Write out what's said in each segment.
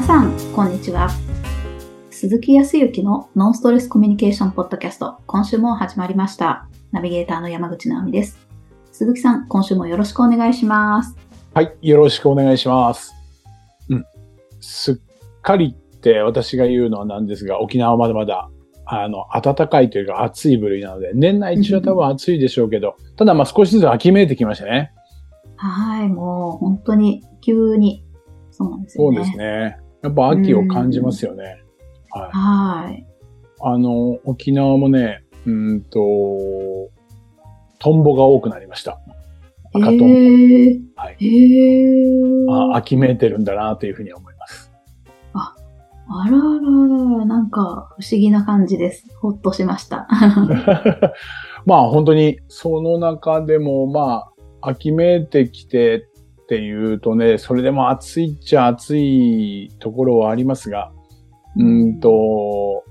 皆さん、こんにちは。鈴木康之のノンストレスコミュニケーションポッドキャスト、今週も始まりました。ナビゲーターの山口直美です。鈴木さん、今週もよろしくお願いします。はい、よろしくお願いします。うん。すっかりって私が言うのはなんですが、沖縄はまだまだ、あの、暖かいというか暑い部類なので、年内中は多分暑いでしょうけど、ただまあ少しずつ秋めいてきましたね。はい、もう本当に急に、そうなんですよね。そうですね。やっぱ秋を感じますよね。はい。はい。あの、沖縄もね、うーんと、トンボが多くなりました。赤トンボ。へーはい。へーあ秋めいてるんだなというふうに思います。あらららら、なんか不思議な感じです。ほっとしました。まあ本当にその中でもまあ秋めいてきてっていうとね、それでも暑いっちゃ暑いところはありますが、うーんと、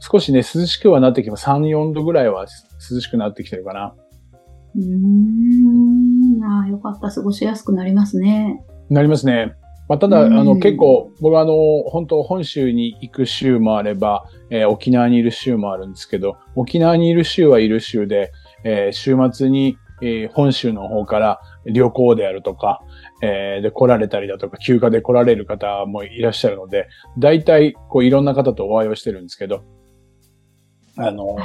少しね、涼しくはなってきても3、4度ぐらいは涼しくなってきてるかな。うーん、ああ、よかった。過ごしやすくなりますね。なりますね。まあ、ただ、あうんの、結構、僕はあの、本当本州に行く州もあれば、えー沖縄にいる州もあるんですけど、沖縄にいる州はいる州で、えー週末に、えー本州の方から旅行であるとか、えーで来られたりだとか、休暇で来られる方もいらっしゃるので、大体、こう、いろんな方とお会いをしてるんですけど、あの、はい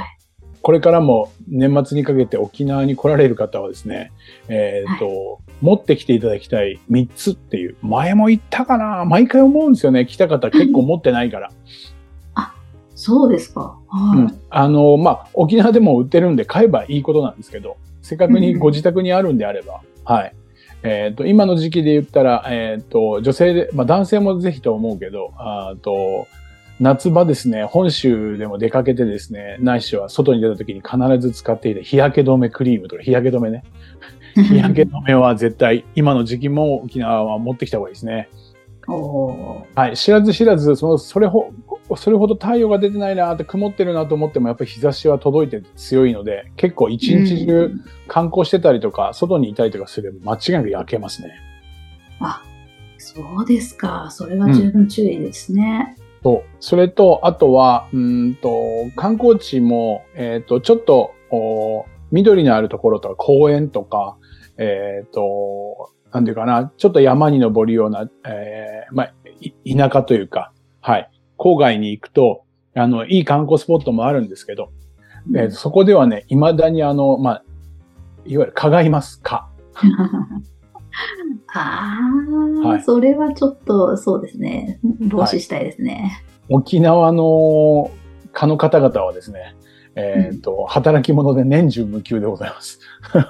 これからも年末にかけて沖縄に来られる方はですね、えっ、と、持ってきていただきたい3つっていう、前も言ったかな毎回思うんですよね。来た方結構持ってないから。そうですか。はい。うん。あの、まあ、沖縄でも売ってるんで買えばいいことなんですけど、せっかくにご自宅にあるんであれば、はい。えっ、と、今の時期で言ったら、えっ、と、女性で、まあ男性もぜひと思うけど、あと、夏場ですね、本州でも出かけてですね、ないしは外に出た時に必ず使っていた日焼け止めクリームとか日焼け止めね。日焼け止めは絶対、今の時期も沖縄は持ってきた方がいいですね。はい。知らず知らず、その、それほ、それほど太陽が出てないなって曇ってるなと思っても、やっぱり日差しは届いて強いので、結構一日中観光してたりとか、外にいたりとかすれば間違いなく焼けますね。あ、そうですか。それは十分注意ですね。と、それと、あとは、うーんと、観光地も、えっ、と、ちょっと、お緑のあるところとか、公園とか、えっ、と、なんていうかな、ちょっと山に登るような、えーまあ、い田舎というか、はい、郊外に行くと、あの、いい観光スポットもあるんですけど、えーそこではね、未だにあの、まあ、いわゆる蚊がいます、蚊。ああ、はいそれはちょっと、そうですね。防止したいですね。沖縄の蚊の方々はですね、えっ、と、働き者で年中無休でございます。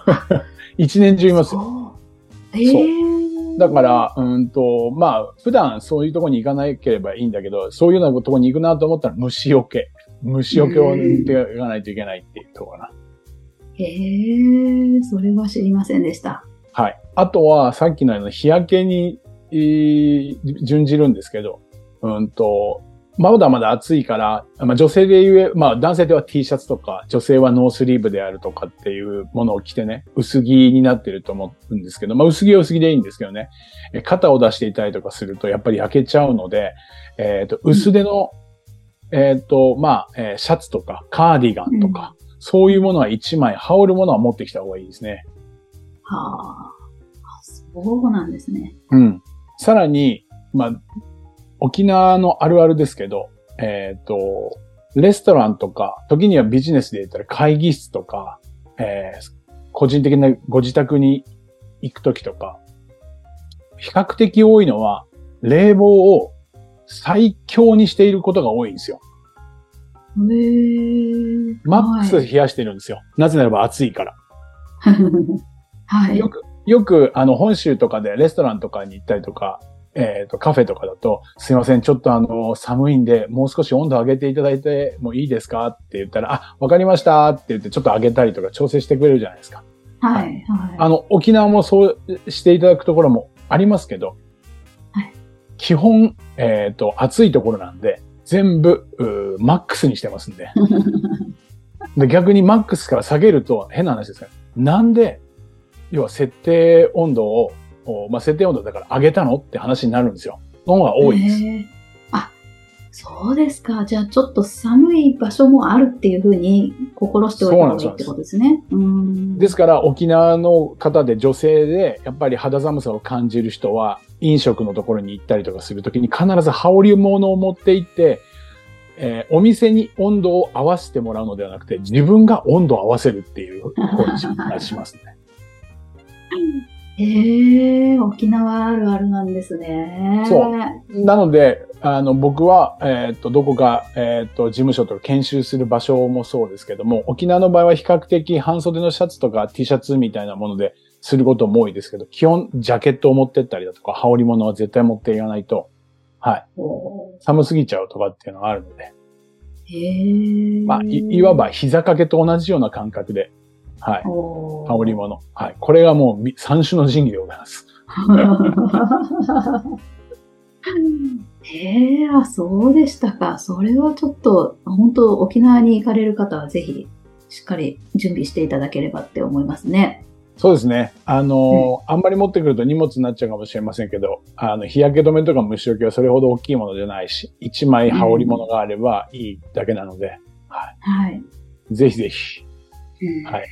一年中いますよ。そう。ええだから、うんと、まあ、普段そういうところに行かなければいいんだけど、そういうようなところに行くなと思ったら虫除け。虫除けを塗っていかないといけないっていうところかな。へえ、それは知りませんでした。はい。あとは、さっきのような日焼けに、えー準じるんですけど、うんと、まだまだ暑いから、まあ女性で言え、まあ男性では T シャツとか、女性はノースリーブであるとかっていうものを着てね、薄着になってると思うんですけど、まあ薄着は薄着でいいんですけどね、え肩を出していたりとかするとやっぱり焼けちゃうので、えっ、と、薄手の、えっ、と、まあ、えーシャツとか、カーディガンとか、そういうものは一枚、羽織るものは持ってきた方がいいですね。はあ。あそうなんですね。うん。さらに、まあ、沖縄のあるあるですけど、えっ、と、レストランとか、時にはビジネスで言ったら会議室とか、えー個人的なご自宅に行くときとか、比較的多いのは、冷房を最強にしていることが多いんですよ。へえ。マックスで冷やしてるんですよ。なぜならば暑いから。はい。はい。よく、よく、あの、本州とかでレストランとかに行ったりとか、えっ、と、カフェとかだと、すいません、ちょっとあの、寒いんで、もう少し温度上げていただいてもいいですかって言ったら、あ、わかりましたって言って、ちょっと上げたりとか調整してくれるじゃないですか。はい。はい。あの、沖縄もそうしていただくところもありますけど、はい基本、えっ、と、暑いところなんで、全部、マックスにしてますんで。で逆にマックスから下げると変な話ですから、なんで、要は設定温度を、おまあ、設定温度だから上げたのって話になるんですよ。の方が多いです。へそうですか。じゃあちょっと寒い場所もあるっていうふうに心しておいた方がいいってことですね。うんですから沖縄の方で女性でやっぱり肌寒さを感じる人は飲食のところに行ったりとかするときに必ず羽織物を持って行って、えーお店に温度を合わせてもらうのではなくて自分が温度を合わせるっていう方にししますね。へえ、沖縄あるあるなんですね。そうなので、あの、僕は、えーっと、どこか、えーっと、事務所とか研修する場所もそうですけども、沖縄の場合は比較的半袖のシャツとか T シャツみたいなものですることも多いですけど、基本、ジャケットを持ってったりだとか、羽織物は絶対持っていかないと、はい。お寒すぎちゃうとかっていうのがあるので、へえ。まあ、いいわば膝掛けと同じような感覚で、はい。羽織物。はい。これがもうみ三種の神器でございます。へえ、あ、そうでしたか。それはちょっと、本当沖縄に行かれる方はぜひ、しっかり準備していただければって思いますね。そうですね。あのーあんまり持ってくると荷物になっちゃうかもしれませんけど、あの、日焼け止めとか虫除けはそれほど大きいものじゃないし、一枚羽織物があればいいだけなので、はい。ぜひぜひ、うんはい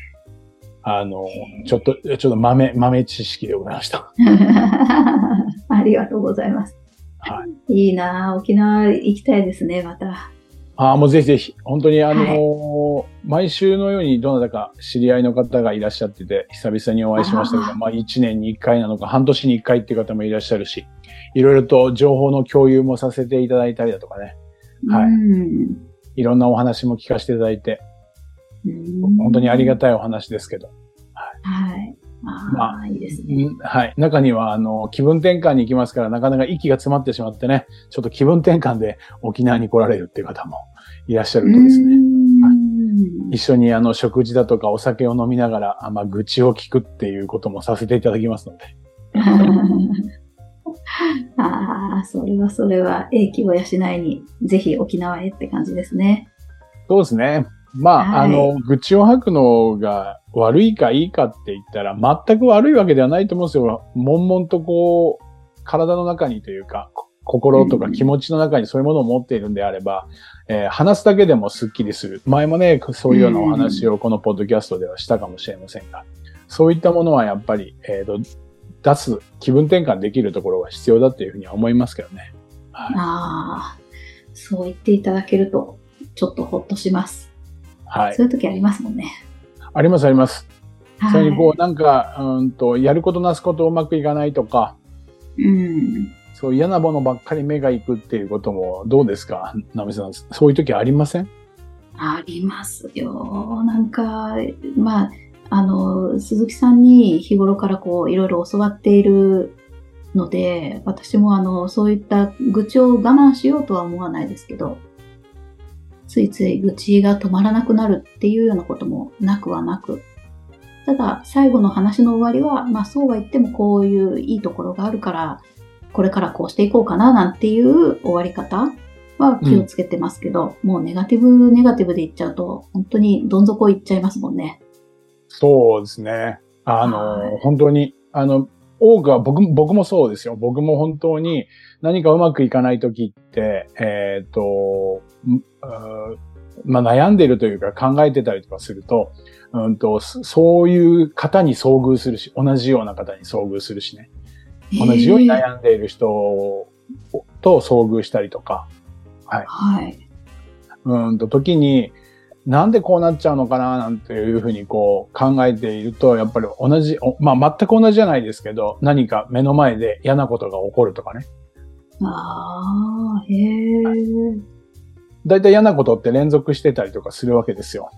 あのーちょっと、ちょっと豆、豆知識でございました。ありがとうございます。はい。いいなぁ沖縄行きたいですね、また。ああ、もうぜひぜひ、本当にあのー毎週のようにどなたか知り合いの方がいらっしゃってて、久々にお会いしましたけど、まあ1年に1回なのか、半年に1回っていう方もいらっしゃるし、いろいろと情報の共有もさせていただいたりだとかね、はいうんいろんなお話も聞かせていただいて、本当にありがたいお話ですけど、はい。あまあ、いいですね。うんはい。中には、あの、気分転換に行きますから、なかなか息が詰まってしまってね、ちょっと気分転換で沖縄に来られるっていう方もいらっしゃるとですね、うん一緒にあの食事だとかお酒を飲みながら、あまあ、愚痴を聞くっていうこともさせていただきますので。ああ、それはそれは、英気を養いに、ぜひ沖縄へって感じですね。そうですね。まあ、はいあの、愚痴を吐くのが悪いかいいかって言ったら、全く悪いわけではないと思うんですよ。悶々とこう、体の中にというか、こ心とか気持ちの中にそういうものを持っているんであれば、えー話すだけでもスッキリする。前もね、そういうようなお話をこのポッドキャストではしたかもしれませんが、そういったものはやっぱり、えーと、出す、気分転換できるところが必要だっていうふうには思いますけどね。はい。ああ、そう言っていただけると、ちょっとほっとします。はいそういう時ありますもんね。ありますあります。はいそれにこう、なんか、うんと、やることなすことうまくいかないとか、うん。そう嫌なものばっかり目が行くっていうこともどうですか？ナミさん。そういう時ありません？ありますよ。なんか、まあ、あの、鈴木さんに日頃からこう、いろいろ教わっているので、私もあの、そういった愚痴を我慢しようとは思わないですけど、ついつい愚痴が止まらなくなるっていうようなこともなくはなく、ただ、最後の話の終わりは、まあそうは言ってもこういういいところがあるから、これからこうしていこうかななんていう終わり方は気をつけてますけど、もうネガティブ、ネガティブで言っちゃうと、本当にどん底行っちゃいますもんね。そうですね。あはの、い本当に、あの、多くは僕も、僕もそうですよ。僕も本当に何かうまくいかない時って、えっ、ーまあ、悩んでるというか考えてたりとかすると、うんと、そそういう方に遭遇するし、同じような方に遭遇するしね。同じようにえー悩んでいる人と遭遇したりとか、はい。うんと、時に、なんでこうなっちゃうのかな、なんていうふうにこう考えていると、やっぱり同じ、おまあ全く同じじゃないですけど、何か目の前で嫌なことが起こるとかね。ああ、へえ。だいたい嫌なことって連続してたりとかするわけですよ。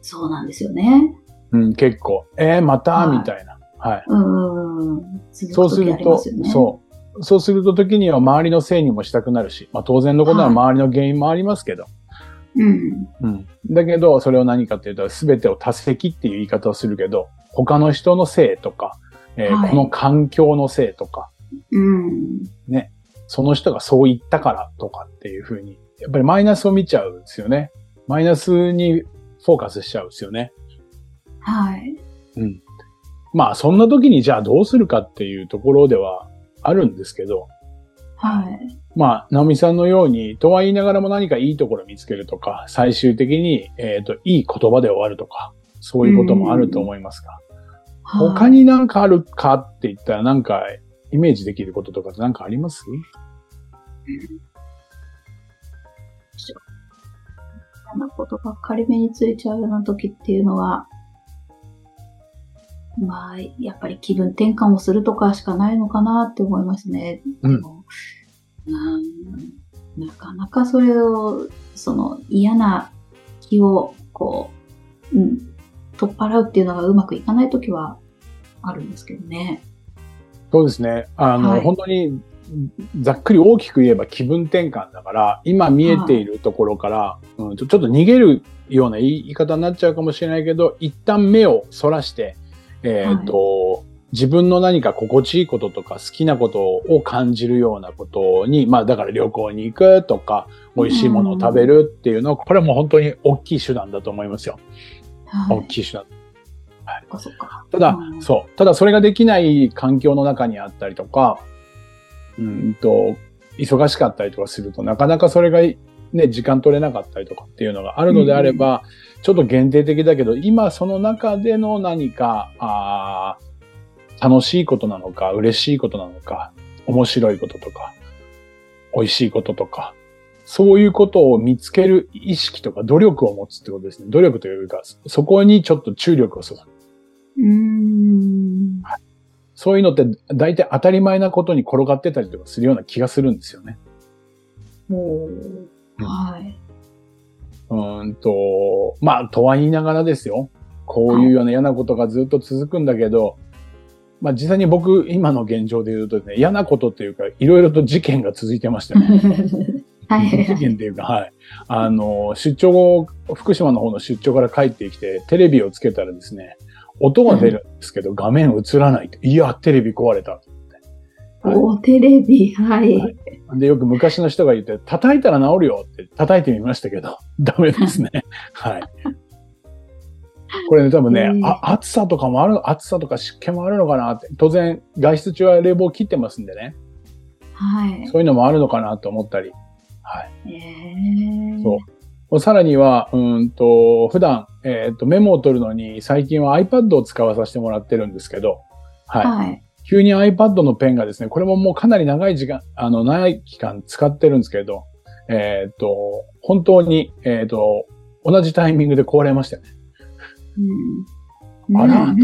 そうなんですよね。うん、結構。えー、また？はいみたいな。はい。うん。そうすると。そう。そうすると時には周りのせいにもしたくなるし、まあ当然のことははい周りの原因もありますけど、う。うん。うん。だけど、それを何かっていうと、すべてを多席っていう言い方をするけど、他の人のせいとか、えーはいこの環境のせいとか、うん。その人がそう言ったからとかっていうふうに、やっぱりマイナスを見ちゃうんですよね。マイナスにフォーカスしちゃうんですよね。はい。うん。まあ、そんな時にじゃあどうするかっていうところではあるんですけど、はい。まあ、直美さんのように、とは言いながらも何かいいところ見つけるとか、最終的に、えっ、と、いい言葉で終わるとか、そういうこともあると思いますが、他になんかあるかって言ったら、なんか、イメージできることとかってなんかあります？嫌なことばっかり目についちゃうような時っていうのは、まあ、やっぱり気分転換をするとかしかないのかなって思いますね。うんうんなかなかそれを、その嫌な気を、こう、うん、取っ払うっていうのがうまくいかない時はあるんですけどね。そうですね。あの、はい本当に、ざっくり大きく言えば気分転換だから、今見えているところから、うん、ちょっと逃げるような言い方になっちゃうかもしれないけど、一旦目をそらして、えっ、と、自分の何か心地いいこととか好きなことを感じるようなことに、まあだから旅行に行くとか、美味しいものを食べるっていうのは、これはもう本当に大きい手段だと思いますよ。はい。大きい手段。そっかそっか。ただう、んそう。ただそれができない環境の中にあったりとか、うんと、忙しかったりとかすると、なかなかそれがね、時間取れなかったりとかっていうのがあるのであれば、ちょっと限定的だけど、今その中での何か、あー楽しいことなのか、嬉しいことなのか、面白いこととか、美味しいこととか、そういうことを見つける意識とか努力を持つってことですね。努力というか、そこにちょっと注力を注ぐ。うーん。そういうのって大体当たり前なことに転がってたりとかするような気がするんですよね。もう、うんはい。うーんと、まあ、とは言いながらですよ。こういうような嫌なことがずっと続くんだけど、まあ実際に僕、今の現状で言うとね、嫌なことっていうか、いろいろと事件が続いてましたね。はい。事件っていうか、はい。あの、出張後、福島の方の出張から帰ってきて、テレビをつけたらですね、音が出るんですけど、画面映らないと。いや、テレビ壊れた。はいお、テレビ、はい。はいで、よく昔の人が言って、叩いたら治るよって叩いてみましたけど、ダメですね。はい。これね、多分ね、うんあ、暑さとかもある、暑さとか湿気もあるのかなって。当然、外出中は冷房切ってますんでね。はい。そういうのもあるのかなと思ったり。はい。えー、そうさらには、うーんと、普段、えっ、と、メモを取るのに、最近は iPad を使わさせてもらってるんですけど、はい。はい。急に iPad のペンがですね、これももうかなり長い時間、あの、長い期間使ってるんですけど、えっ、と、本当に、えっ、と、同じタイミングで壊れましたよね。うん、あらうん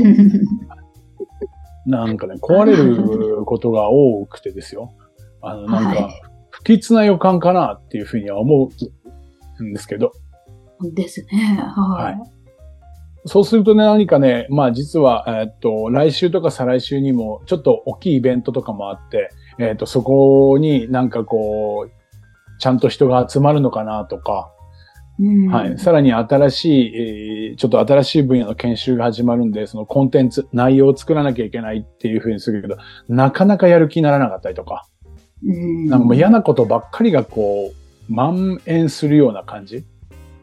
なんかね、壊れることが多くてですよ。あの、なんはか、不吉な予感かなっていうふうには思うんですけど、ですね。はい。そうするとね、何かね、まあ実は、えーっと、来週とか再来週にも、ちょっと大きいイベントとかもあって、えーっと、そこになんかこう、ちゃんと人が集まるのかなとか、うんはい。さらに新しい、えーちょっと新しい分野の研修が始まるんで、そのコンテンツ、内容を作らなきゃいけないっていうふうにするけど、なかなかやる気にならなかったりとか、うんなんかもう嫌なことばっかりがこう、蔓延するような感じ？っ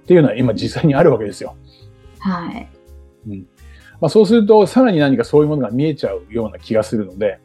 ていうのは今実際にあるわけですよ。はい。まあそうすると、さらに何かそういうものが見えちゃうような気がするので、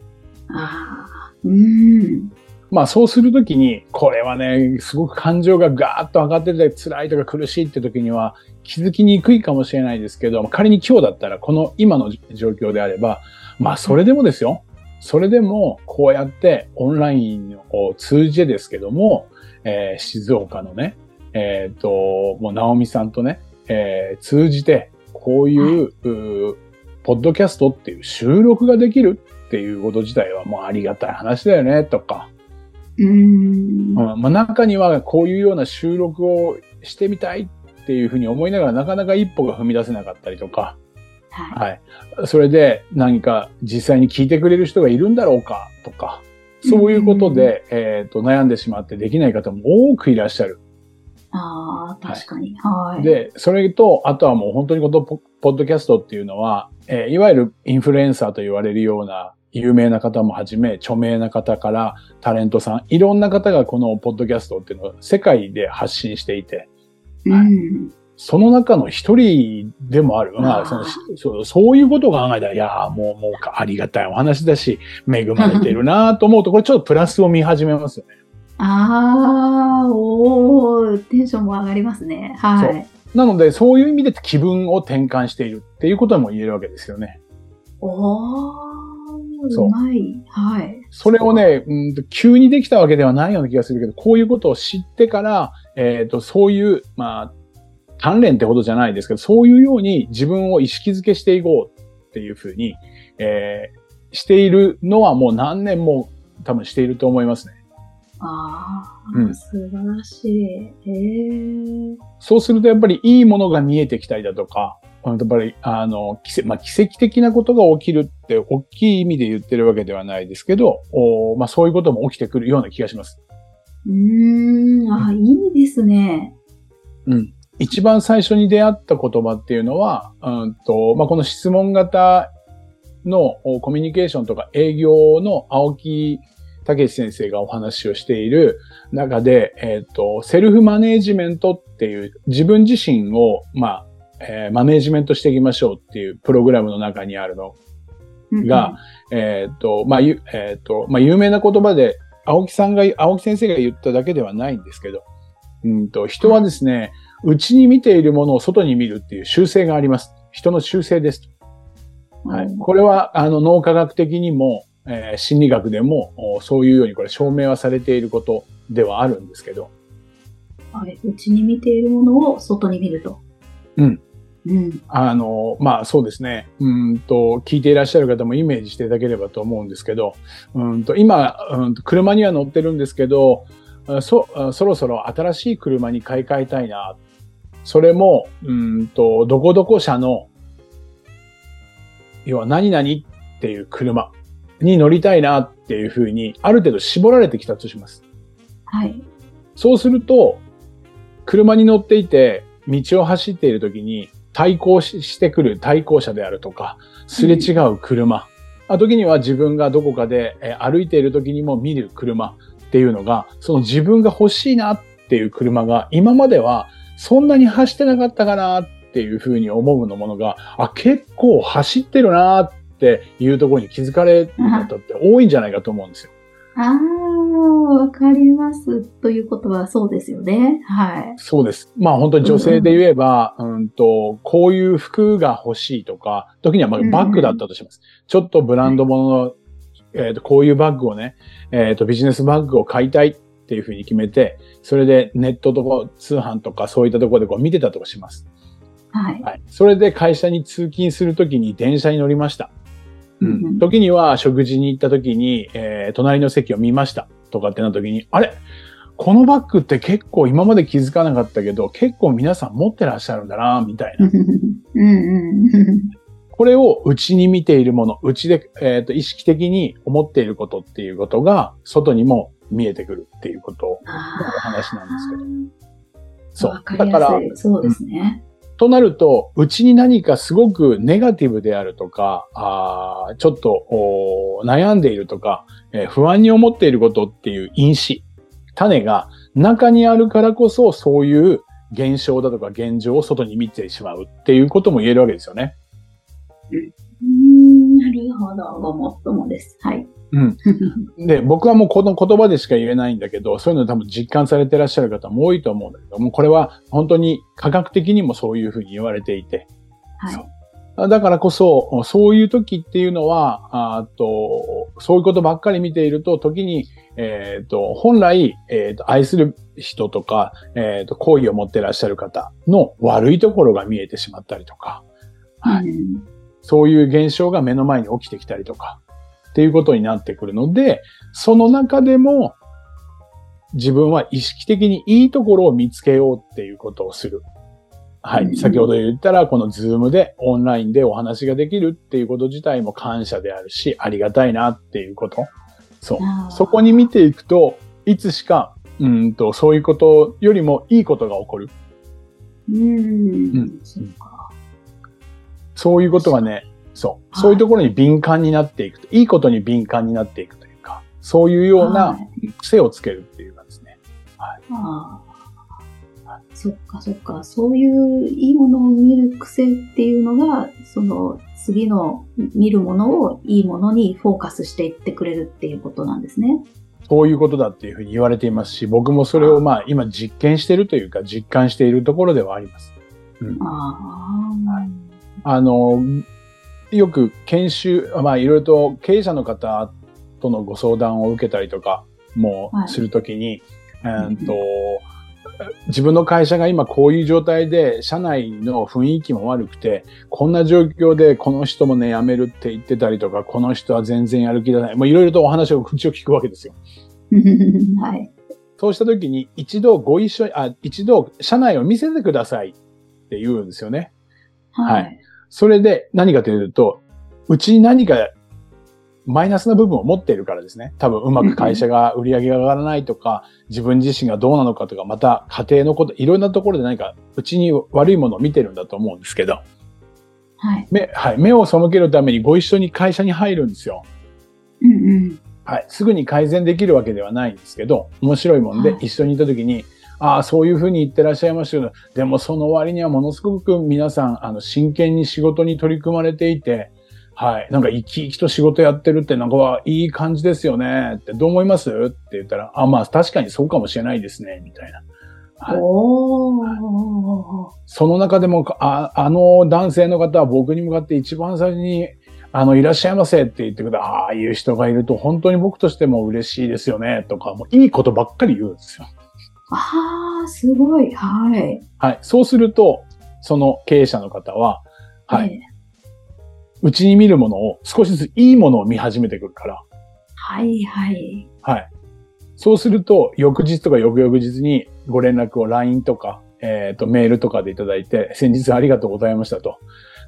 ああ。うん。まあそうするときに、これはね、すごく感情がガーッと上がってて辛いとか苦しいって時には気づきにくいかもしれないですけど、仮に今日だったらこの今の状況であれば、まあそれでもですよ。それでもこうやってオンラインを通じてですけども、えー静岡のね、えっ、と、もう直美さんとね、えー通じてこういう、うーポッドキャストっていう収録ができるっていうこと自体はもうありがたい話だよね、とか、うん。うんまあ、中にはこういうような収録をしてみたいっていうふうに思いながらなかなか一歩が踏み出せなかったりとか、ははい。それで何か実際に聞いてくれる人がいるんだろうかとか、そういうことで、えっ、と、悩んでしまってできない方も多くいらっしゃる。ああ、確かに。はい。で、それと、あとはもう本当にこのポポッドキャストっていうのは、えーいわゆるインフルエンサーと言われるような有名な方もはじめ、著名な方からタレントさん、いろんな方がこのポッドキャストっていうのを世界で発信していて、うん。その中の一人でもある。まあ、そのしそうそういうことを考えたら、いやーもう、もうありがたいお話だし、恵まれているなと思うと、これちょっとプラスを見始めますよね。ああ、おー、テンションも上がりますね。はい。なので、そういう意味で気分を転換しているっていうことも言えるわけですよね。おー、そううまい。はい。それをね、うんと、急にできたわけではないような気がするけど、こういうことを知ってから、えっ、と、そういう、まあ、鍛錬ってほどじゃないですけど、そういうように自分を意識づけしていこうっていうふうに、えーしているのはもう何年も多分していると思いますね。ああ、うん素晴らしい。へえ。そうするとやっぱりいいものが見えてきたりだとか、うんやっぱり、あの、奇跡まあ、奇跡的なことが起きるって、大きい意味で言ってるわけではないですけど、おまあ、そういうことも起きてくるような気がします。うーん、あいいですね。うん。一番最初に出会った言葉っていうのは、うんと、まあ、この質問型のおコミュニケーションとか営業の青木武先生がお話をしている中で、えっ、と、セルフマネージメントっていう自分自身を、まあ、えーマネージメントしていきましょうっていうプログラムの中にあるのが、えっ、と、まあ、ゆ、えっ、と、まあ、有名な言葉で、青木さんが、青木先生が言っただけではないんですけど、うんと、人はですね、内に見ているものを外に見るっていう習性があります。人の習性です。うんはい。これは、あの、脳科学的にも、えー心理学でも、おそういうようにこれ証明はされていることではあるんですけど、はい。内に見ているものを外に見ると。うん。うん。あの、まあそうですね。うんと、聞いていらっしゃる方もイメージしていただければと思うんですけど、うんと、今、うんと車には乗ってるんですけど、あそ、あそろそろ新しい車に買い替えたいな。それも、うんと、どこどこ車の、要は何々っていう車に乗りたいなっていうふうに、ある程度絞られてきたとします。はい。そうすると、車に乗っていて、道を走っている時に対向ししてくる対向車であるとか、すれ違う車、あ時には自分がどこかでえー歩いている時にも見る車っていうのが、その自分が欲しいなっていう車が今まではそんなに走ってなかったかなっていうふうに思うのものが、あ、結構走ってるなっていうところに気づかれる方って多いんじゃないかと思うんですよ。ああ、わかります。ということはそうですよね。はい。そうです。まあ本当に女性で言えば、うん、と、こういう服が欲しいとか、時にはまあうんうんバッグだったとします。ちょっとブランド物の、えっ、と、こういうバッグをね、えっ、と、ビジネスバッグを買いたいっていうふうに決めて、それでネットとか通販とかそういったところでこう見てたとします。はい。はい。それで会社に通勤するときに電車に乗りました。ううんうんん。時には食事に行ったときに、えー隣の席を見ましたとかってなったときに、あれ？このバッグって結構今まで気づかなかったけど、結構皆さん持ってらっしゃるんだな、みたいな。うんうん。これを内に見ているもの、内で、えーと意識的に思っていることっていうことが、外にも見えてくるっていうことのお話なんですけど。そうだから。そうですね。となると、うちに何かすごくネガティブであるとか、あーちょっと悩んでいるとか、えー不安に思っていることっていう因子、種が中にあるからこそ、そういう現象だとか現状を外に見てしまうっていうことも言えるわけですよね。うーん、なるほど。ごもっともです。はい。うん。で、僕はもうこの言葉でしか言えないんだけど、そういうの多分実感されてらっしゃる方も多いと思うんだけども、これは本当に科学的にもそういうふうに言われていて、はい。だからこそ、そういう時っていうのは、あとそういうことばっかり見ていると、時に、えっ、と、本来、えっ、と、愛する人とか、えっ、と、好意を持ってらっしゃる方の悪いところが見えてしまったりとか、はいうんそういう現象が目の前に起きてきたりとか、っていうことになってくるので、その中でも、自分は意識的にいいところを見つけようっていうことをする。はい。うん先ほど言ったら、このズームでオンラインでお話ができるっていうこと自体も感謝であるし、ありがたいなっていうこと。そう。そこに見ていくと、いつしか、うんと、そういうことよりもいいことが起こる。うん。うんそうか。そういうことがね、そう。はいそういうところに敏感になっていくと、いいことに敏感になっていくというか、そういうようはない癖をつけるっていうかですね。ああ。そっかそっか。そういういいものを見る癖っていうのが、その次の見るものをいいものにフォーカスしていってくれるっていうことなんですね。そういうことだっていうふうに言われていますし、僕もそれをまあ今実験しているというか実感しているところではあります。うん、ああの、よく研修、まあいろいろと経営者の方とのご相談を受けたりとかもするときに、はい、えっと、自分の会社が今こういう状態で、社内の雰囲気も悪くて、こんな状況でこの人もね、辞めるって言ってたりとか、この人は全然やる気がない。もういろいろとお話を口を聞くわけですよ。はい。そうしたときに、一度ご一緒、あ、一度社内を見せてくださいって言うんですよね。はい。はい、それで何かというと、うちに何かマイナスな部分を持っているからですね。多分うまく会社が売り上げが上がらないとか、自分自身がどうなのかとか、また家庭のこと、いろんなところで何かうちに悪いものを見てるんだと思うんですけど、はい。目、はい。目を背けるためにご一緒に会社に入るんですよ。うんうん。はい。すぐに改善できるわけではないんですけど、面白いもんで、一緒にいた時に、ああ、そういうふうに言ってらっしゃいましたけど、でもその割にはものすごく皆さん、あの、真剣に仕事に取り組まれていて、はい。なんか生き生きと仕事やってるってなんかいい感じですよね。ってどう思います？って言ったら、あ、まあ確かにそうかもしれないですね、みたいな。はい、おその中でもあ、あの男性の方は僕に向かって一番最初に、あの、いらっしゃいませ。って言ってくれた、ああいう人がいると本当に僕としても嬉しいですよね、とか、もういいことばっかり言うんですよ。ああ、すごい。はい。はい。そうすると、その経営者の方は、はい。えーうちに見るものを少しずついいものを見始めてくるから。はいはい。はい。そうすると、翌日とか翌々日にご連絡を LINE とか、えっ、ー、と、メールとかでいただいて、先日ありがとうございましたと。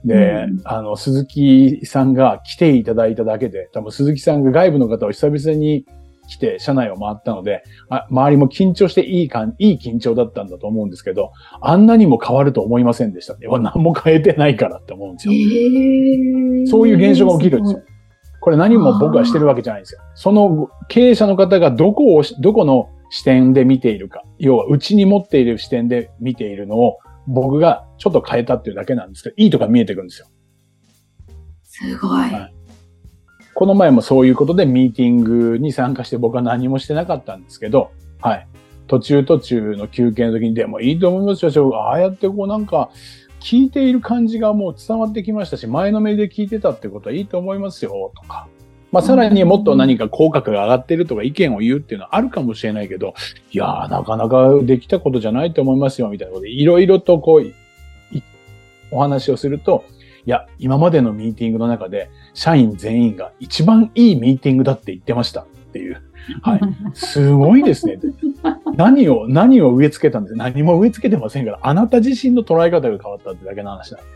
で、うん、あの、鈴木さんが来ていただいただけで、多分鈴木さんが外部の方を久々に来て、社内を回ったので、あ周りも緊張していい感、いい緊張だったんだと思うんですけど、あんなにも変わると思いませんでした。何も変えてないからって思うんですよ。そういう現象が起きるんですよ。これ何も僕はしてるわけじゃないんですよ。その経営者の方がどこを、どこの視点で見ているか。要は、うちに持っている視点で見ているのを、僕がちょっと変えたっていうだけなんですけど、いいとか見えてくるんですよ。すごい。はいこの前もそういうことでミーティングに参加して僕は何もしてなかったんですけど、はい。途中途中の休憩の時にでもいいと思いますよ。ああやってこうなんか聞いている感じがもう伝わってきましたし、前のめりで聞いてたってことはいいと思いますよ、とか。まあ、さらにもっと何か口角が上がってるとか意見を言うっていうのはあるかもしれないけど、いやー、なかなかできたことじゃないと思いますよ、みたいなことで、いろいろとこう、お話をすると、いや、今までのミーティングの中で、社員全員が一番いいミーティングだって言ってましたっていう。はい。すごいですね。何を、何を植え付けたんです？何も植え付けてませんから、あなた自身の捉え方が変わったってだけの話なんで。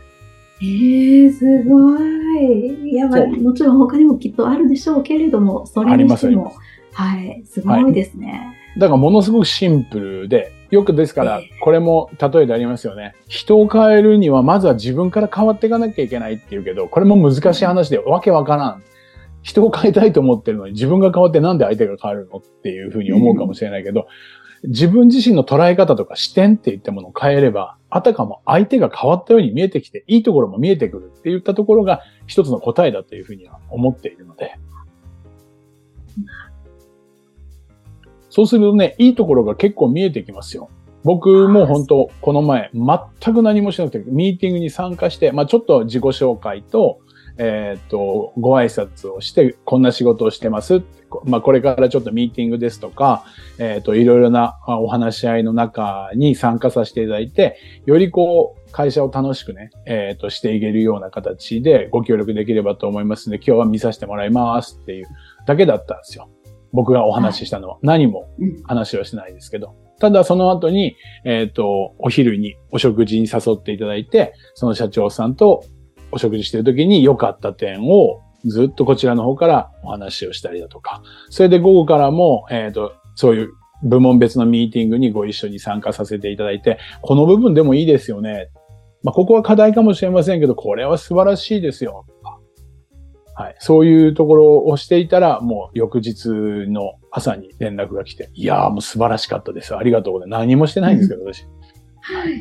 ええー、すごい。いや、まあ、もちろん他にもきっとあるでしょうけれども、それにしても、はい、すごいですね。はいだからものすごくシンプルで、よくですから、これも例えでありますよね。人を変えるには、まずは自分から変わっていかなきゃいけないっていうけど、これも難しい話で、わけわからん。人を変えたいと思ってるのに、自分が変わってなんで相手が変わるのっていうふうに思うかもしれないけど、自分自身の捉え方とか視点っていったものを変えれば、あたかも相手が変わったように見えてきて、いいところも見えてくるっていったところが一つの答えだというふうには思っているので。そうするとね、いいところが結構見えてきますよ。僕も本当、この前、全く何もしなくて、ミーティングに参加して、まあちょっと自己紹介と、えっ、と、ご挨拶をして、こんな仕事をしてます。まあこれからちょっとミーティングですとか、えっ、と、いろいろなお話し合いの中に参加させていただいて、よりこう、会社を楽しくね、えっ、と、していけるような形でご協力できればと思いますので、今日は見させてもらいますっていうだけだったんですよ。僕がお話ししたのは、何も話はしてないですけど。ただその後に、えっ、ー、と、お昼にお食事に誘っていただいて、その社長さんとお食事してる時に良かった点をずっとこちらの方からお話をしたりだとか、それで午後からも、えっ、ー、と、そういう部門別のミーティングにご一緒に参加させていただいて、この部分でもいいですよね。まあ、ここは課題かもしれませんけど、これは素晴らしいですよ。はい。そういうところをしていたら、もう翌日の朝に連絡が来て、いやーもう素晴らしかったです。ありがとうございます。何もしてないんですけど、私。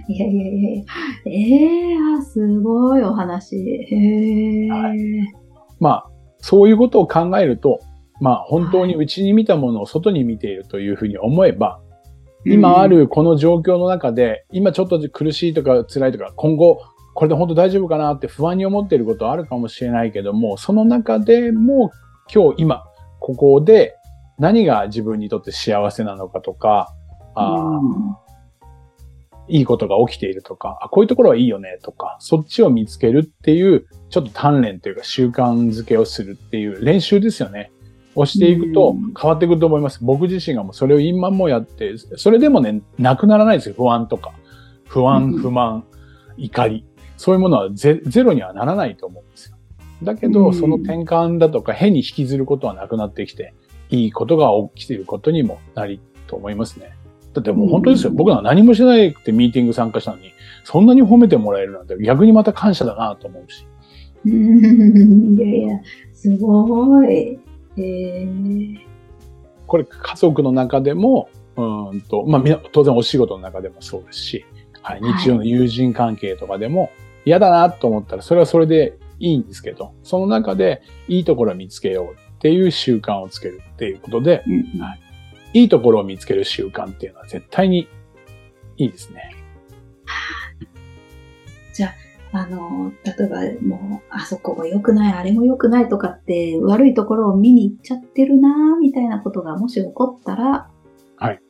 いやいやいやええー、あ、すごいお話。へえ、はい。まあ、そういうことを考えると、まあ本当に内に見たものを外に見ているというふうに思えば、今あるこの状況の中で、今ちょっと苦しいとか辛いとか、今後これで本当大丈夫かなって不安に思っていることはあるかもしれないけども、その中でも今日今、ここで何が自分にとって幸せなのかとか、あいいことが起きているとか、あ、こういうところはいいよねとか、そっちを見つけるっていう、ちょっと鍛錬というか習慣づけをするっていう練習ですよね。をしていくと変わってくると思います。僕自身がもうそれを今もやって、それでもね、なくならないですよ。不安とか。不安、不満、怒り。そういうものはゼロにはならないと思うんですよ。だけど、その転換だとか変に引きずることはなくなってきて、いいことが起きていることにもなりと思いますね。だってもう本当ですよ。僕は何もしなくてミーティング参加したのに、そんなに褒めてもらえるなんて逆にまた感謝だなと思うし。いやいや、すごい。えー、これ家族の中でも、うんと、まあ、当然お仕事の中でもそうですし、はい、日常の友人関係とかでも、嫌だなと思ったら、それはそれでいいんですけど、その中でいいところを見つけようっていう習慣をつけるっていうことで、うんはい、いいところを見つける習慣っていうのは絶対にいいですね。じゃあ、あの、例えばもう、あそこも良くない、あれも良くないとかって、悪いところを見に行っちゃってるなみたいなことがもし起こったら、はい。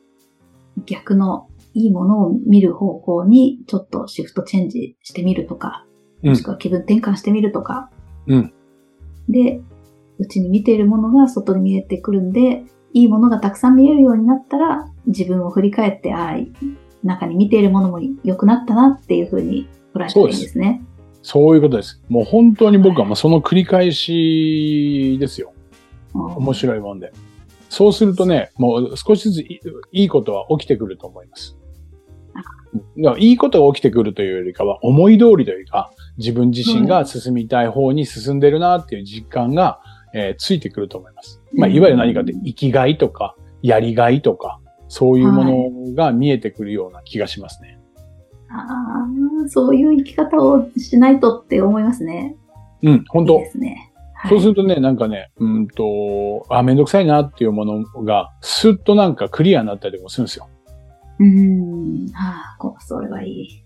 逆のいいものを見る方向にちょっとシフトチェンジしてみるとか、もしくは気分転換してみるとか。うん。で、うちに見ているものが外に見えてくるんで、いいものがたくさん見えるようになったら、自分を振り返って、ああ、中に見ているものも良くなったなっていうふうに捉えたらいいんですね。そういうことです。もう本当に僕はもうその繰り返しですよ。面白いもんで。そうするとね、もう少しずついいことは起きてくると思います。いいことが起きてくるというよりかは、思い通りというか、自分自身が進みたい方に進んでるなっていう実感が、えー、ついてくると思います。まあ、いわゆる何かって生きがいとか、やりがいとか、そういうものが見えてくるような気がしますね。はい、ああ、そういう生き方をしないとって思いますね。うん、本当ですね。そうするとね、なんかね、うんと、あ、めんどくさいなっていうものが、スッとなんかクリアになったりもするんですよ。うん。ああ、それはいい。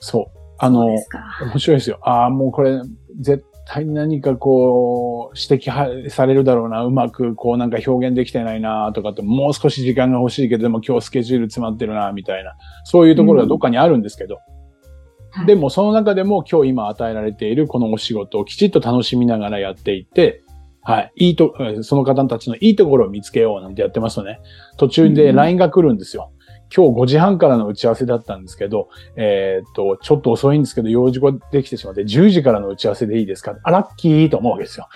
そう。あの、面白いですよ。ああ、もうこれ、絶対何かこう、指摘されるだろうな、うまくこうなんか表現できてないな、とかって、もう少し時間が欲しいけど、でも今日スケジュール詰まってるな、みたいな、そういうところがどっかにあるんですけど、うん、でもその中でも今日今与えられているこのお仕事をきちっと楽しみながらやっていて、はい。いいと、その方たちのいいところを見つけようなんてやってますとね、途中で LINE が来るんですよ。今日5時半からの打ち合わせだったんですけど、えー、っと、ちょっと遅いんですけど、用事ができてしまって、10時からの打ち合わせでいいですか？あ、ラッキーと思うわけですよ。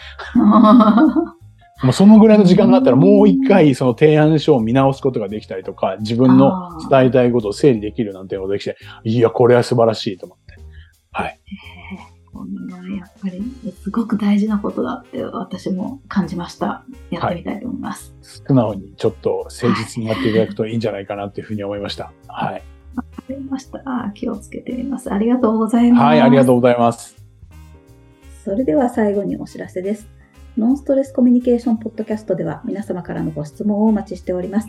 もうそのぐらいの時間があったら、もう一回その提案書を見直すことができたりとか、自分の伝えたいことを整理できるなんてことができて、いや、これは素晴らしいと思って。はい。こんな、やっぱり、すごく大事なことだって私も感じました。やってみたいと思います。はい、素直にちょっと誠実にやっていただくといいんじゃないかなっていうふうに思いました。はい。わかりました。気をつけてみます。ありがとうございます。はい、ありがとうございます。それでは最後にお知らせです。ノンストレスコミュニケーションポッドキャストでは皆様からのご質問をお待ちしております。